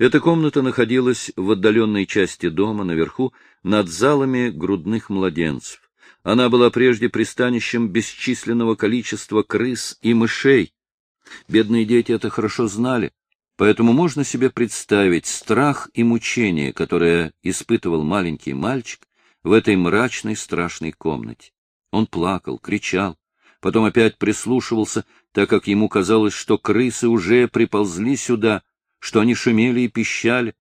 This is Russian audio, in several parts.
Эта комната находилась в отдаленной части дома, наверху, над залами грудных младенцев. Она была прежде пристанищем бесчисленного количества крыс и мышей. Бедные дети это хорошо знали, поэтому можно себе представить страх и мучение, которое испытывал маленький мальчик в этой мрачной страшной комнате. Он плакал, кричал, потом опять прислушивался, так как ему казалось, что крысы уже приползли сюда, что они шумели и пищали.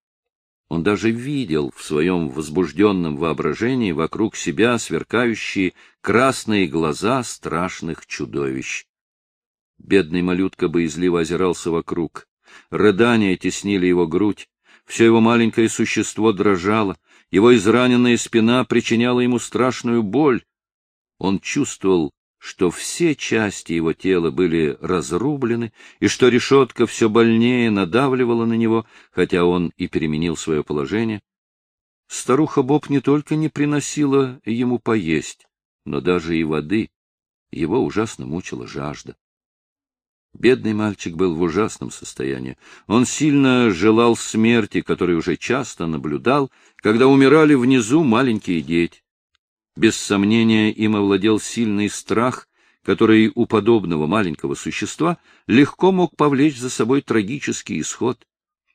Он даже видел в своем возбужденном воображении вокруг себя сверкающие красные глаза страшных чудовищ. Бедный малютка боязливо озирался вокруг. Рыдания теснили его грудь, все его маленькое существо дрожало, его израненная спина причиняла ему страшную боль. Он чувствовал, что все части его тела были разрублены, и что решетка все больнее надавливала на него, хотя он и переменил свое положение. Старуха Боб не только не приносила ему поесть, но даже и воды. Его ужасно мучила жажда. Бедный мальчик был в ужасном состоянии. Он сильно желал смерти, которую уже часто наблюдал, когда умирали внизу маленькие дети. Без сомнения, им овладел сильный страх, который у подобного маленького существа легко мог повлечь за собой трагический исход.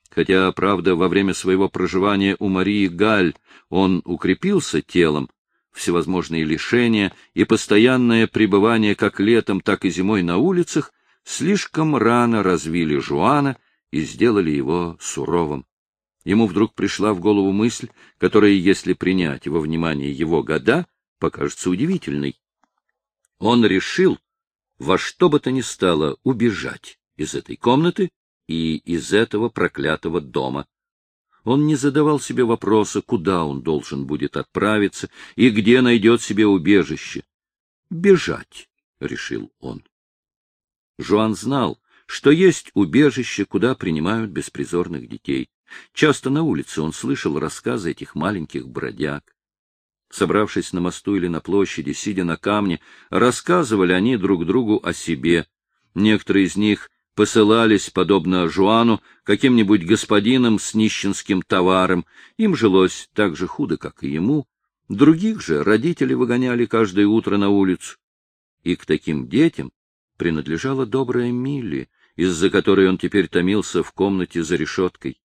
Хотя, правда, во время своего проживания у Марии Галь он укрепился телом, всевозможные лишения и постоянное пребывание как летом, так и зимой на улицах слишком рано развили Жуана и сделали его суровым. Ему вдруг пришла в голову мысль, которая, если принять во внимание его года, покажется удивительной. Он решил во что бы то ни стало убежать из этой комнаты и из этого проклятого дома. Он не задавал себе вопроса, куда он должен будет отправиться и где найдет себе убежище. «Бежать», — решил он. Жуан знал, что есть убежище, куда принимают беспризорных детей. Часто на улице он слышал рассказы этих маленьких бродяг. Собравшись на мосту или на площади, сидя на камне, рассказывали они друг другу о себе. Некоторые из них посылались, подобно Жуану, каким-нибудь господинам с нищенским товаром. Им жилось так же худо, как и ему. Других же родители выгоняли каждое утро на улицу. И к таким детям принадлежала добрая Милли, из-за которой он теперь томился в комнате за решеткой.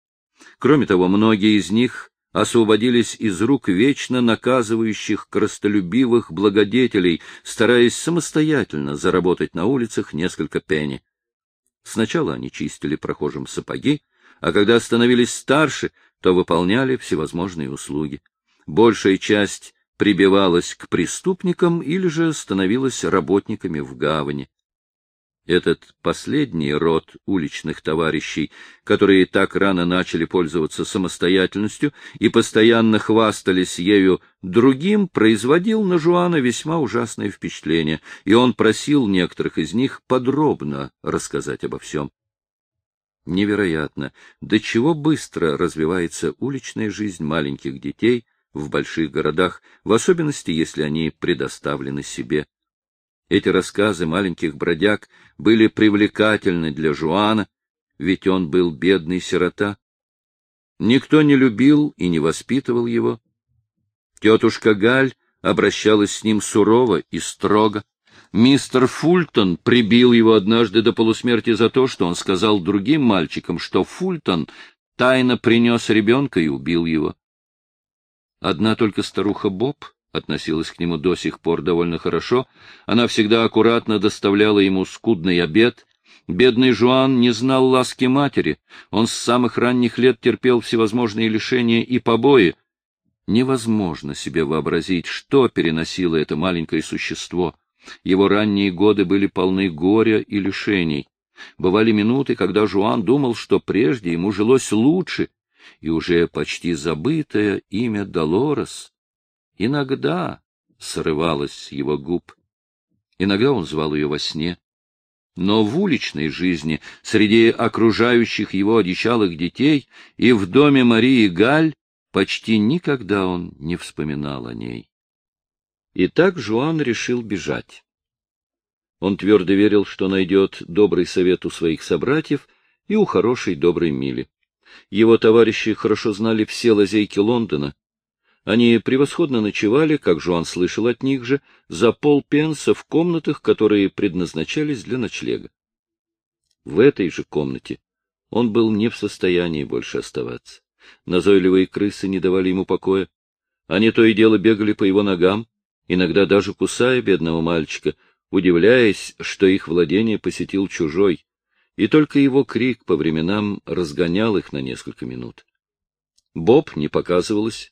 Кроме того, многие из них освободились из рук вечно наказывающих крастолюбивых благодетелей, стараясь самостоятельно заработать на улицах несколько пенни. Сначала они чистили прохожим сапоги, а когда становились старше, то выполняли всевозможные услуги. Большая часть прибивалась к преступникам или же становилась работниками в гавани. Этот последний род уличных товарищей, которые так рано начали пользоваться самостоятельностью и постоянно хвастались ею другим, производил на Жуана весьма ужасное впечатление, и он просил некоторых из них подробно рассказать обо всем. Невероятно, до чего быстро развивается уличная жизнь маленьких детей в больших городах, в особенности, если они предоставлены себе. Эти рассказы маленьких бродяг были привлекательны для Жуана, ведь он был бедный сирота. Никто не любил и не воспитывал его. Тетушка Галь обращалась с ним сурово и строго. Мистер Фультон прибил его однажды до полусмерти за то, что он сказал другим мальчикам, что Фультон тайно принес ребенка и убил его. Одна только старуха Боб относилась к нему до сих пор довольно хорошо. Она всегда аккуратно доставляла ему скудный обед. Бедный Жуан не знал ласки матери. Он с самых ранних лет терпел всевозможные лишения и побои. Невозможно себе вообразить, что переносило это маленькое существо. Его ранние годы были полны горя и лишений. Бывали минуты, когда Жуан думал, что прежде ему жилось лучше, и уже почти забытое имя Долорес Иногда срывалась с его губ. Иногда он звал ее во сне. Но в уличной жизни, среди окружающих его одичалых детей и в доме Марии Галь, почти никогда он не вспоминал о ней. И так Жуан решил бежать. Он твердо верил, что найдет добрый совет у своих собратьев и у хорошей доброй Мили. Его товарищи хорошо знали все лазейки Лондона. Они превосходно ночевали, как Жуан слышал от них же, за полпенса в комнатах, которые предназначались для ночлега. В этой же комнате он был не в состоянии больше оставаться. Назойливые крысы не давали ему покоя. Они то и дело бегали по его ногам, иногда даже кусая бедного мальчика, удивляясь, что их владение посетил чужой, и только его крик по временам разгонял их на несколько минут. Боб не показывалась.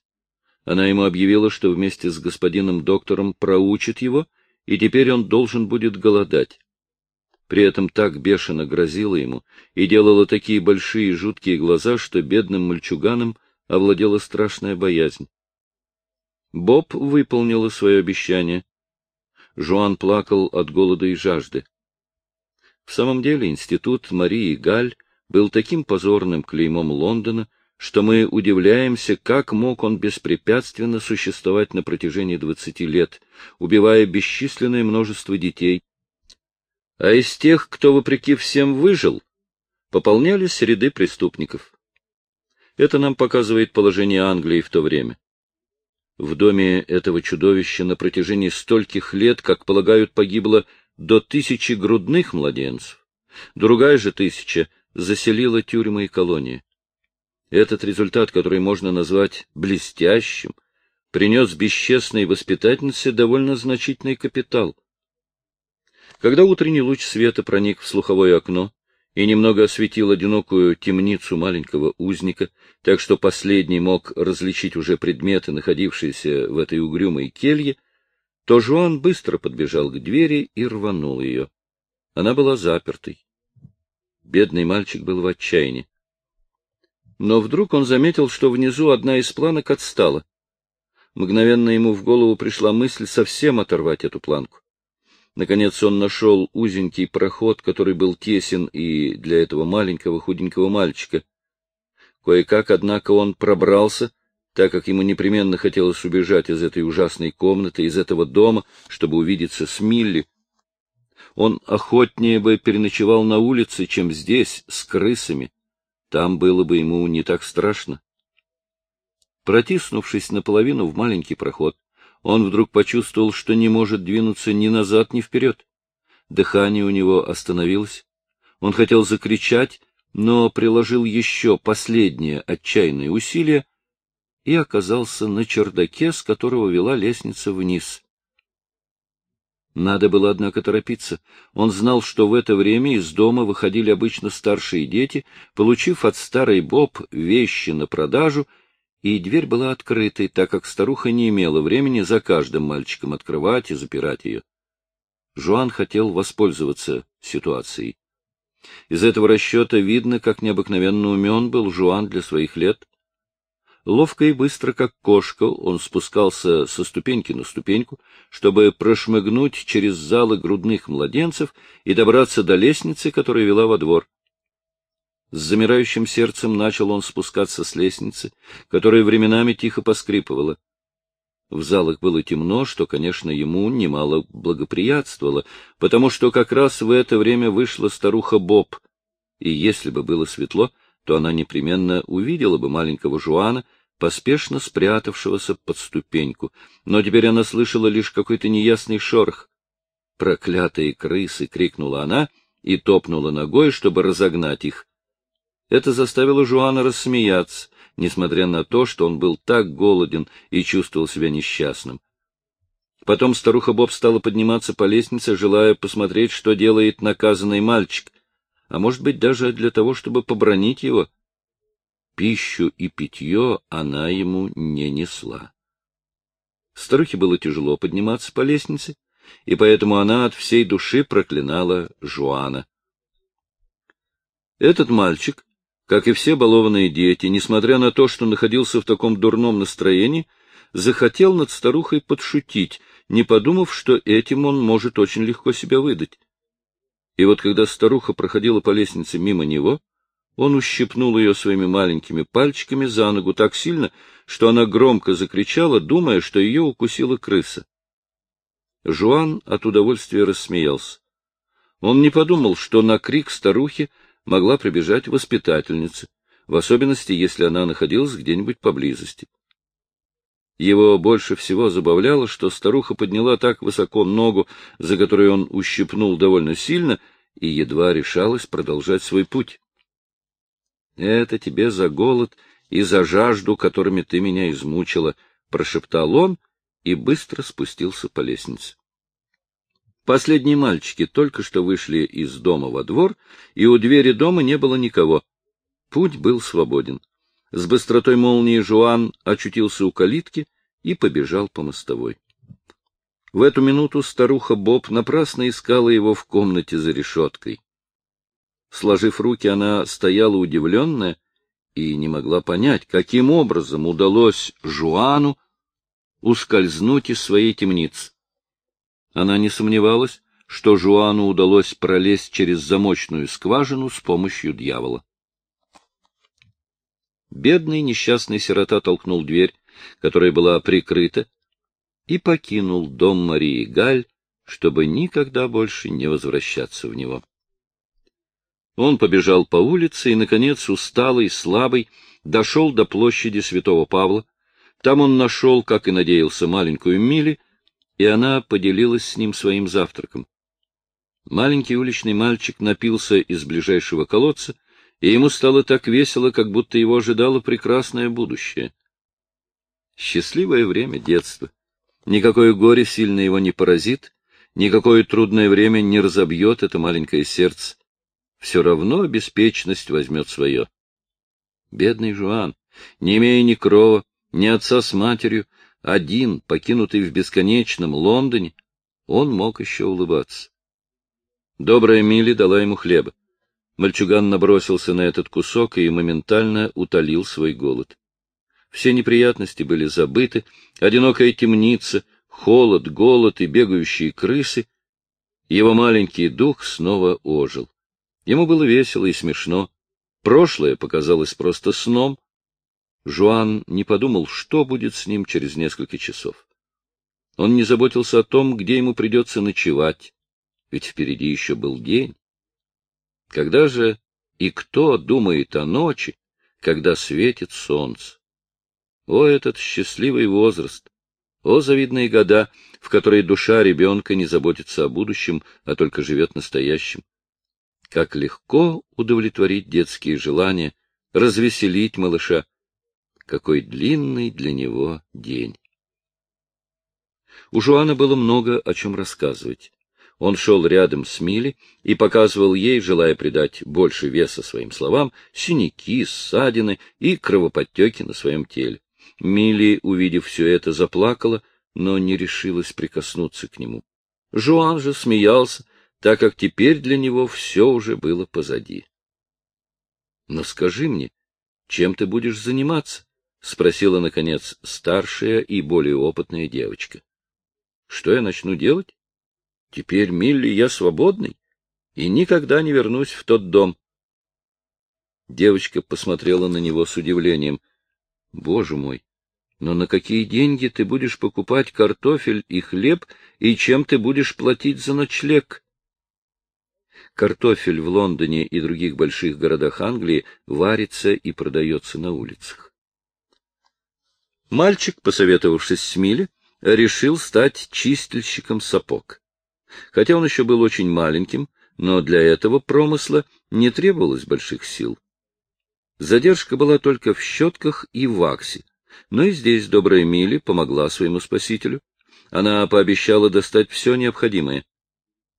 Она ему объявила, что вместе с господином доктором проучит его, и теперь он должен будет голодать. При этом так бешено грозила ему и делала такие большие жуткие глаза, что бедным мальчуганам овладела страшная боязнь. Боб выполнила свое обещание. Жуан плакал от голода и жажды. В самом деле институт Марии Галь был таким позорным клеймом Лондона, что мы удивляемся, как мог он беспрепятственно существовать на протяжении двадцати лет, убивая бесчисленное множество детей, а из тех, кто, вопреки всем, выжил, пополнялись ряды преступников. Это нам показывает положение Англии в то время. В доме этого чудовища на протяжении стольких лет, как полагают, погибло до тысячи грудных младенцев. Другая же тысяча заселила тюрьмы и колонии. Этот результат, который можно назвать блестящим, принес бесчестной воспитательнице довольно значительный капитал — когда утренний луч света проник в слуховое окно и немного осветил одинокую темницу маленького узника, так что последний мог различить уже предметы, находившиеся в этой угрюмой келье, то Жуан быстро подбежал к двери и рванул ее. Она была запертой. Бедный мальчик был в отчаянии. Но вдруг он заметил, что внизу одна из планок отстала. Мгновенно ему в голову пришла мысль совсем оторвать эту планку. Наконец он нашел узенький проход, который был тесен и для этого маленького худенького мальчика. Кое-как, однако, он пробрался, так как ему непременно хотелось убежать из этой ужасной комнаты, из этого дома, чтобы увидеться с Милли. Он охотнее бы переночевал на улице, чем здесь, с крысами. Там было бы ему не так страшно. Протиснувшись наполовину в маленький проход, он вдруг почувствовал, что не может двинуться ни назад, ни вперед. Дыхание у него остановилось. Он хотел закричать, но приложил еще последнее отчаянное усилие и оказался на чердаке, с которого вела лестница вниз. Надо было, однако, торопиться. Он знал, что в это время из дома выходили обычно старшие дети, получив от старой Боб вещи на продажу и дверь была открытой, так как старуха не имела времени за каждым мальчиком открывать и запирать ее. Жуан хотел воспользоваться ситуацией. Из этого расчета видно, как необыкновенно умен был Жуан для своих лет. Ловко и быстро, как кошка, он спускался со ступеньки на ступеньку, чтобы прошмыгнуть через залы грудных младенцев и добраться до лестницы, которая вела во двор. С замирающим сердцем начал он спускаться с лестницы, которая временами тихо поскрипывала. В залах было темно, что, конечно, ему немало благоприятствовало, потому что как раз в это время вышла старуха Боб, и если бы было светло, то она непременно увидела бы маленького Жуана, поспешно спрятавшегося под ступеньку, но теперь она слышала лишь какой-то неясный шорох. «Проклятые крысы!» — крикнула она и топнула ногой, чтобы разогнать их. Это заставило Жуана рассмеяться, несмотря на то, что он был так голоден и чувствовал себя несчастным. Потом старуха Боб стала подниматься по лестнице, желая посмотреть, что делает наказанный мальчик, а может быть даже для того, чтобы побронить его. Пищу и питье она ему не несла. Старухе было тяжело подниматься по лестнице, и поэтому она от всей души проклинала Жуана. Этот мальчик как и все балованные дети, несмотря на то, что находился в таком дурном настроении, захотел над старухой подшутить, не подумав, что этим он может очень легко себя выдать. И вот когда старуха проходила по лестнице мимо него, он ущипнул ее своими маленькими пальчиками за ногу так сильно, что она громко закричала, думая, что ее укусила крыса. Жуан от удовольствия рассмеялся. Он не подумал, что на крик старухи могла прибежать воспитательница. в особенности, если она находилась где-нибудь поблизости. Его больше всего забавляло, что старуха подняла так высоко ногу, за которой он ущипнул довольно сильно, и едва решалась продолжать свой путь. — Это тебе за голод и за жажду, которыми ты меня измучила, — прошептал он и быстро спустился по лестнице. Последние мальчики только что вышли из дома во двор, и у двери дома не было никого. Путь был свободен. С быстротой молнии Жуан очутился у калитки и побежал по мостовой. В эту минуту старуха Боб напрасно искала его в комнате за решеткой. Сложив руки, она стояла удивленная и не могла понять, каким образом удалось Жуану ускользнуть из своей темницы. Она не сомневалась, что Жуану удалось пролезть через замочную скважину с помощью дьявола. Бедный несчастный сирота толкнул дверь, которая была прикрыта, и покинул дом Марии Галь, чтобы никогда больше не возвращаться в него. Он побежал по улице и, наконец, усталый, слабый, дошел до площади Святого Павла. Там он нашел, как и надеялся, маленькую Мили, и она поделилась с ним своим завтраком. Маленький уличный мальчик напился из ближайшего колодца и ему стало так весело, как будто его ожидало прекрасное будущее. Счастливое время детства. Никакое горе сильно его не поразит, никакое трудное время не разобьет это маленькое сердце. Все равно беспечность возьмет свое. Бедный Жуан, не имея ни крова, ни отца с матерью, один, покинутый в бесконечном Лондоне, он мог еще улыбаться. Добрая Милли дала ему хлеба. Мальчуган набросился на этот кусок и моментально утолил свой голод. Все неприятности были забыты, одинокая темница, холод, голод и бегающие крысы. Его маленький дух снова ожил. Ему было весело и смешно. Прошлое показалось просто сном. Жуан не подумал, что будет с ним через несколько часов. Он не заботился о том, где ему придется ночевать, ведь впереди еще был день. Когда же и кто думает о ночи, когда светит солнце? О, этот счастливый возраст! О, завидные года, в которые душа ребенка не заботится о будущем, а только живет настоящим! Как легко удовлетворить детские желания, развеселить малыша! Какой длинный для него день! У Жуана было много о чем рассказывать. Он шел рядом с Мили и показывал ей, желая придать больше веса своим словам, синяки, ссадины и кровоподтеки на своем теле. Мили, увидев все это, заплакала, но не решилась прикоснуться к нему. Жуан же смеялся, так как теперь для него все уже было позади. — Но скажи мне, чем ты будешь заниматься? — спросила, наконец, старшая и более опытная девочка. — Что я начну делать? Теперь, Милли, я свободный и никогда не вернусь в тот дом. Девочка посмотрела на него с удивлением. — Боже мой! Но на какие деньги ты будешь покупать картофель и хлеб, и чем ты будешь платить за ночлег? Картофель в Лондоне и других больших городах Англии варится и продается на улицах. Мальчик, посоветовавшись с Милли, решил стать чистильщиком сапог. Хотя он еще был очень маленьким, но для этого промысла не требовалось больших сил. Задержка была только в щетках и ваксе, но и здесь добрая Милли помогла своему спасителю. Она пообещала достать все необходимое.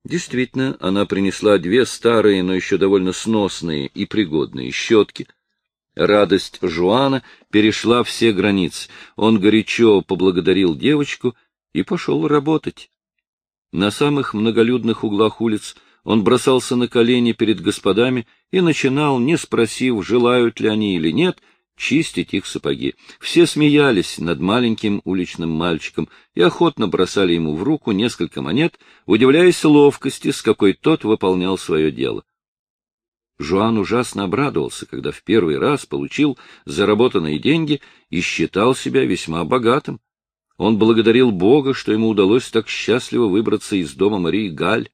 Действительно, она принесла две старые, но еще довольно сносные и пригодные щетки. Радость Жуана перешла все границы. Он горячо поблагодарил девочку и пошел работать. На самых многолюдных углах улиц он бросался на колени перед господами и начинал, не спросив, желают ли они или нет, чистить их сапоги. Все смеялись над маленьким уличным мальчиком и охотно бросали ему в руку несколько монет, удивляясь ловкости, с какой тот выполнял свое дело. Жуан ужасно обрадовался, когда в первый раз получил заработанные деньги и считал себя весьма богатым. Он благодарил Бога, что ему удалось так счастливо выбраться из дома Марии Галь.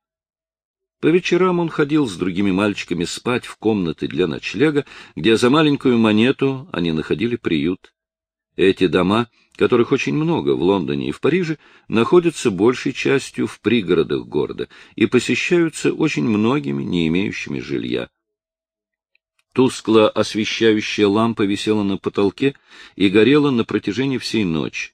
По вечерам он ходил с другими мальчиками спать в комнаты для ночлега, где за маленькую монету они находили приют. Эти дома, которых очень много в Лондоне и в Париже, находятся большей частью в пригородах города и посещаются очень многими, не имеющими жилья. Тускло освещающая лампа висела на потолке и горела на протяжении всей ночи.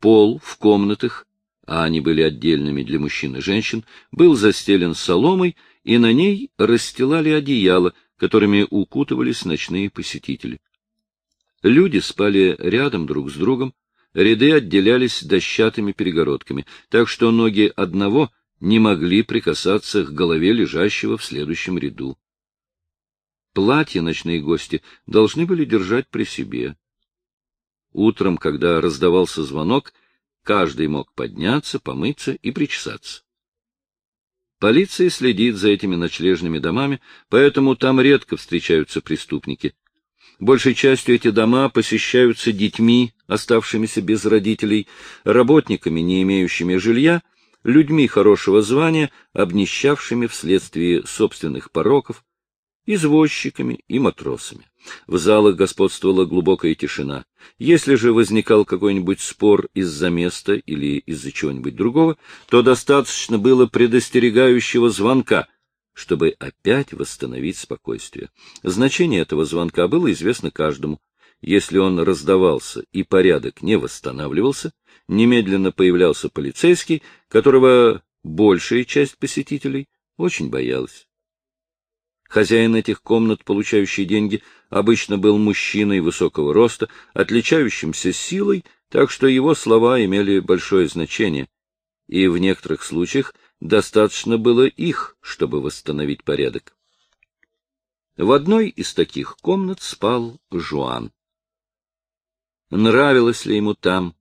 Пол в комнатах а они были отдельными для мужчин и женщин, был застелен соломой, и на ней расстилали одеяла, которыми укутывались ночные посетители. Люди спали рядом друг с другом, ряды отделялись дощатыми перегородками, так что ноги одного не могли прикасаться к голове лежащего в следующем ряду. Платья ночные гости должны были держать при себе. Утром, когда раздавался звонок, Каждый мог подняться, помыться и причесаться. Полиция следит за этими ночлежными домами, поэтому там редко встречаются преступники. Большей частью эти дома посещаются детьми, оставшимися без родителей, работниками, не имеющими жилья, людьми хорошего звания, обнищавшими вследствие собственных пороков, извозчиками и матросами. В залах господствовала глубокая тишина. Если же возникал какой-нибудь спор из-за места или из-за чего-нибудь другого, то достаточно было предостерегающего звонка, чтобы опять восстановить спокойствие. Значение этого звонка было известно каждому. Если он раздавался и порядок не восстанавливался, немедленно появлялся полицейский, которого большая часть посетителей очень боялась. Хозяин этих комнат, получающий деньги, обычно был мужчиной высокого роста, отличающимся силой, так что его слова имели большое значение, и в некоторых случаях достаточно было их, чтобы восстановить порядок. В одной из таких комнат спал Жуан. Нравилось ли ему там,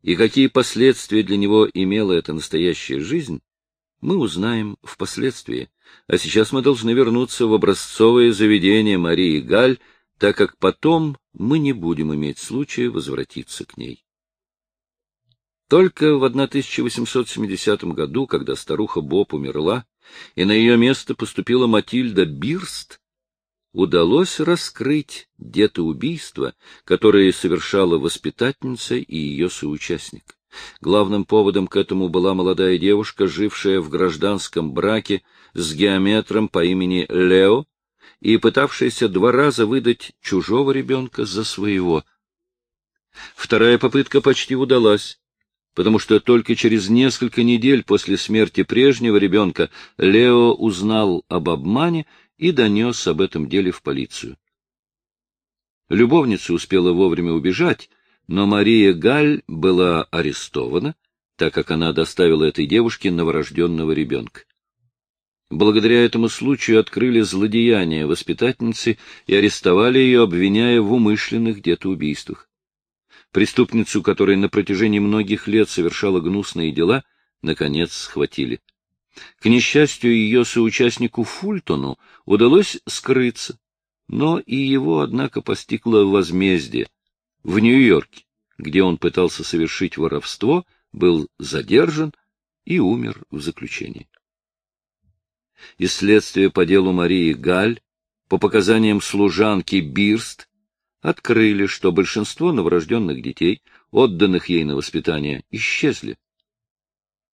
и какие последствия для него имела эта настоящая жизнь, мы узнаем впоследствии, а сейчас мы должны вернуться в образцовое заведение Марии Галь, так как потом мы не будем иметь случая возвратиться к ней. Только в 1870 году, когда старуха Боб умерла, и на ее место поступила Матильда Бирст, удалось раскрыть детоубийство, которое совершала воспитательница и ее соучастник. Главным поводом к этому была молодая девушка, жившая в гражданском браке с геометром по имени Лео и пытавшаяся два раза выдать чужого ребенка за своего. Вторая попытка почти удалась, потому что только через несколько недель после смерти прежнего ребенка Лео узнал об обмане и донес об этом деле в полицию. Любовница успела вовремя убежать, но Мария Галь была арестована, так как она доставила этой девушке новорожденного ребенка. Благодаря этому случаю открыли злодеяние воспитательницы и арестовали ее, обвиняя в умышленных где-то убийствах. Преступницу, которая на протяжении многих лет совершала гнусные дела, наконец схватили. К несчастью, ее соучастнику Фультону удалось скрыться, но и его, однако, постигло возмездие — в Нью-Йорке, где он пытался совершить воровство, был задержан и умер в заключении. Из следствия по делу Марии Галь, по показаниям служанки Бирст, открыли, что большинство новорожденных детей, отданных ей на воспитание, исчезли.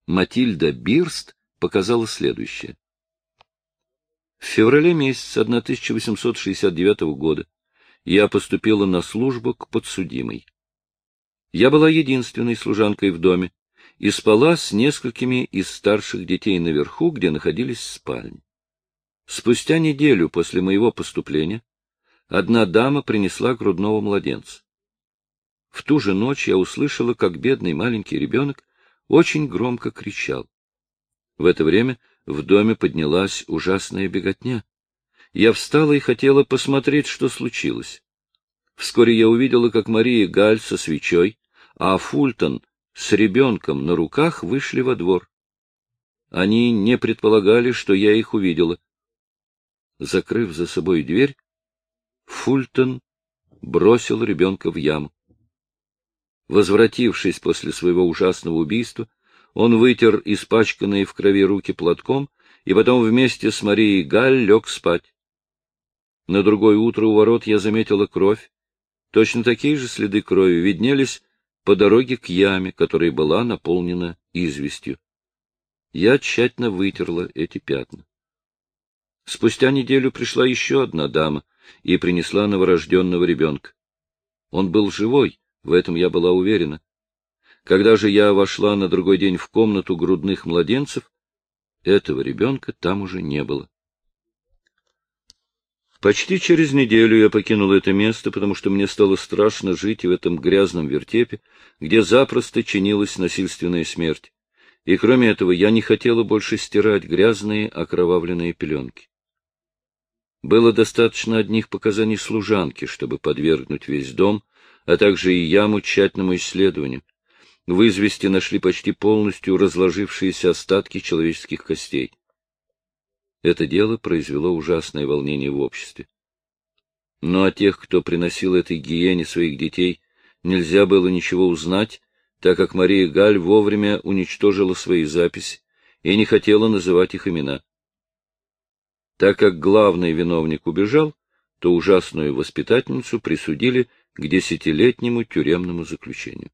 Матильда Бирст показала следующее. В феврале месяца 1869 года я поступила на службу к подсудимой. Я была единственной служанкой в доме и спала с несколькими из старших детей наверху, где находились спальни. Спустя неделю после моего поступления одна дама принесла грудного младенца. В ту же ночь я услышала, как бедный маленький ребенок очень громко кричал. В это время в доме поднялась ужасная беготня. Я встала и хотела посмотреть, что случилось. Вскоре я увидела, как Мария Галь со свечой, а Фультон с ребенком на руках вышли во двор. Они не предполагали, что я их увидела. Закрыв за собой дверь, Фультон бросил ребенка в яму. Возвратившись после своего ужасного убийства, он вытер испачканные в крови руки платком и потом вместе с Марией Галь лег спать. На другое утро у ворот я заметила кровь. Точно такие же следы крови виднелись по дороге к яме, которая была наполнена известью. Я тщательно вытерла эти пятна. Спустя неделю пришла еще одна дама и принесла новорожденного ребенка. Он был живой, в этом я была уверена. Когда же я вошла на другой день в комнату грудных младенцев, этого ребенка там уже не было. Почти через неделю я покинул это место, потому что мне стало страшно жить в этом грязном вертепе, где запросто чинилась насильственная смерть. И кроме этого я не хотела больше стирать грязные окровавленные пеленки. Было достаточно одних показаний служанки, чтобы подвергнуть весь дом, а также и яму тщательному исследованию. В извести нашли почти полностью разложившиеся остатки человеческих костей. Это дело произвело ужасное волнение в обществе. Но о тех, кто приносил этой гиене своих детей, нельзя было ничего узнать, так как Мария Галь вовремя уничтожила свои записи и не хотела называть их имена. Так как главный виновник убежал, то ужасную воспитательницу присудили к десятилетнему тюремному заключению.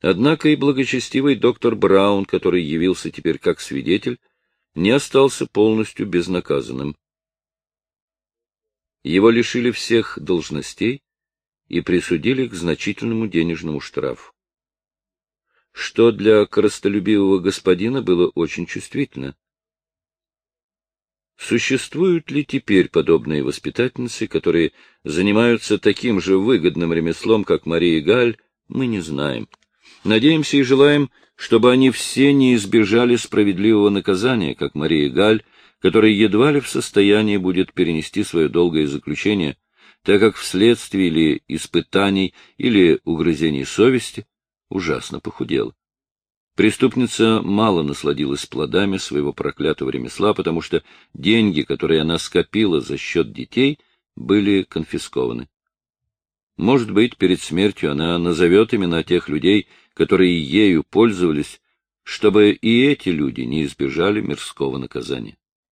Однако и благочестивый доктор Браун, который явился теперь как свидетель, не остался полностью безнаказанным. Его лишили всех должностей и присудили к значительному денежному штрафу. Что для коростолюбивого господина было очень чувствительно. Существуют ли теперь подобные воспитательницы, которые занимаются таким же выгодным ремеслом, как Мария Галь, мы не знаем. Надеемся и желаем, чтобы они все не избежали справедливого наказания, как Мария Галь, которая едва ли в состоянии будет перенести свое долгое заключение, так как вследствие или испытаний, или угрызений совести ужасно похудела. Преступница мало насладилась плодами своего проклятого ремесла, потому что деньги, которые она скопила за счет детей, были конфискованы. Может быть, перед смертью она назовет имена тех людей, которые ею пользовались, чтобы и эти люди не избежали мирского наказания.